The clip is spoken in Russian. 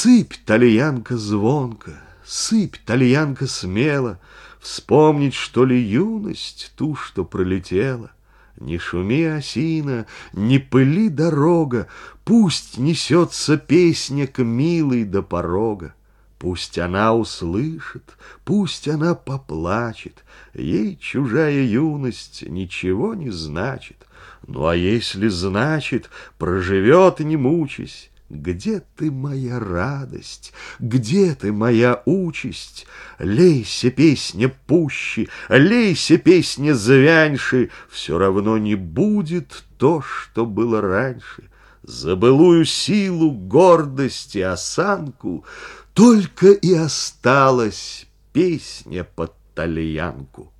Сыпь, тальянка, звонко, Сыпь, тальянка, смело, Вспомнить, что ли, юность, Ту, что пролетела. Не шуми, осина, не пыли дорога, Пусть несется песня к милой до порога. Пусть она услышит, пусть она поплачет, Ей чужая юность ничего не значит. Ну а если значит, проживет не мучаясь, где ты, моя радость? Где ты, моя участь? Лейся, песня пущи, Лейся, песня звяньши, Все равно не будет то, что было раньше. За былую силу, гордость и осанку Только и осталась песня под тальянку.